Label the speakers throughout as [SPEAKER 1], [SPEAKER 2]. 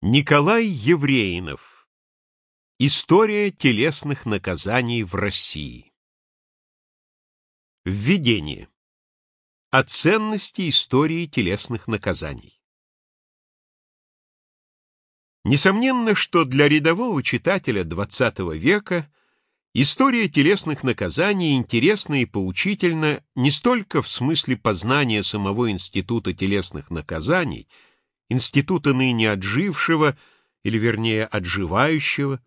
[SPEAKER 1] Николай Евреинов. История телесных наказаний в России. Введение. О ценности истории телесных наказаний. Несомненно, что для рядового читателя XX века история телесных наказаний интересна и поучительна не столько в смысле познания самого института телесных наказаний – института ныне отжившего, или вернее отживающего,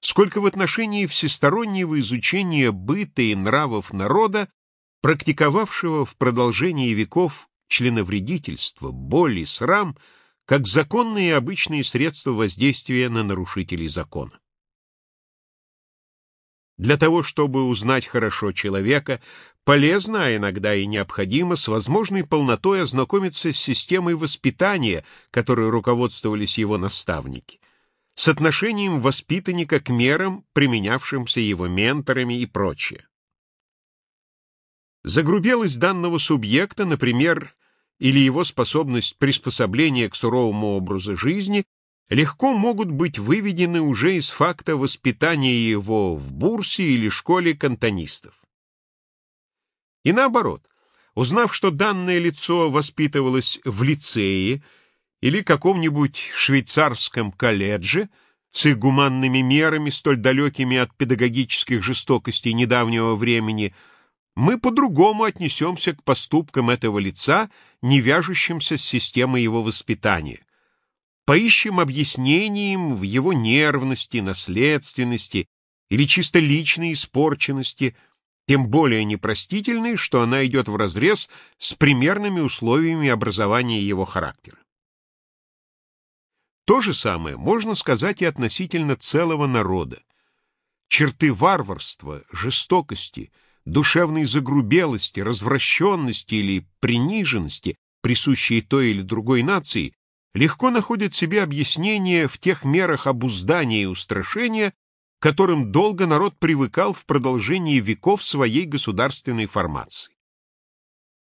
[SPEAKER 1] сколько в отношении всестороннего изучения быта и нравов народа, практиковавшего в продолжении веков членовредительство, боль и срам, как законные и обычные средства воздействия на нарушителей закона. Для того, чтобы узнать хорошо человека, полезно, а иногда и необходимо, с возможной полнотой ознакомиться с системой воспитания, которой руководствовались его наставники, с отношением воспитанника к мерам, применявшимся его менторами и прочее. Загрубелость данного субъекта, например, или его способность приспособления к суровому образу жизни легко могут быть выведены уже из факта воспитания его в бурсе или школе кантонистов. И наоборот, узнав, что данное лицо воспитывалось в лицее или каком-нибудь швейцарском колледже с их гуманными мерами, столь далекими от педагогических жестокостей недавнего времени, мы по-другому отнесемся к поступкам этого лица, не вяжущимся с системой его воспитания – Поищем объяснением в его нервности, наследственности или чисто личной испорченности, тем более непростительной, что она идет вразрез с примерными условиями образования его характера. То же самое можно сказать и относительно целого народа. Черты варварства, жестокости, душевной загрубелости, развращенности или приниженности, присущие той или другой нации, легко находит себе объяснение в тех мерах обуздания и устрашения, которым долго народ привыкал в продолжении веков своей государственной формации.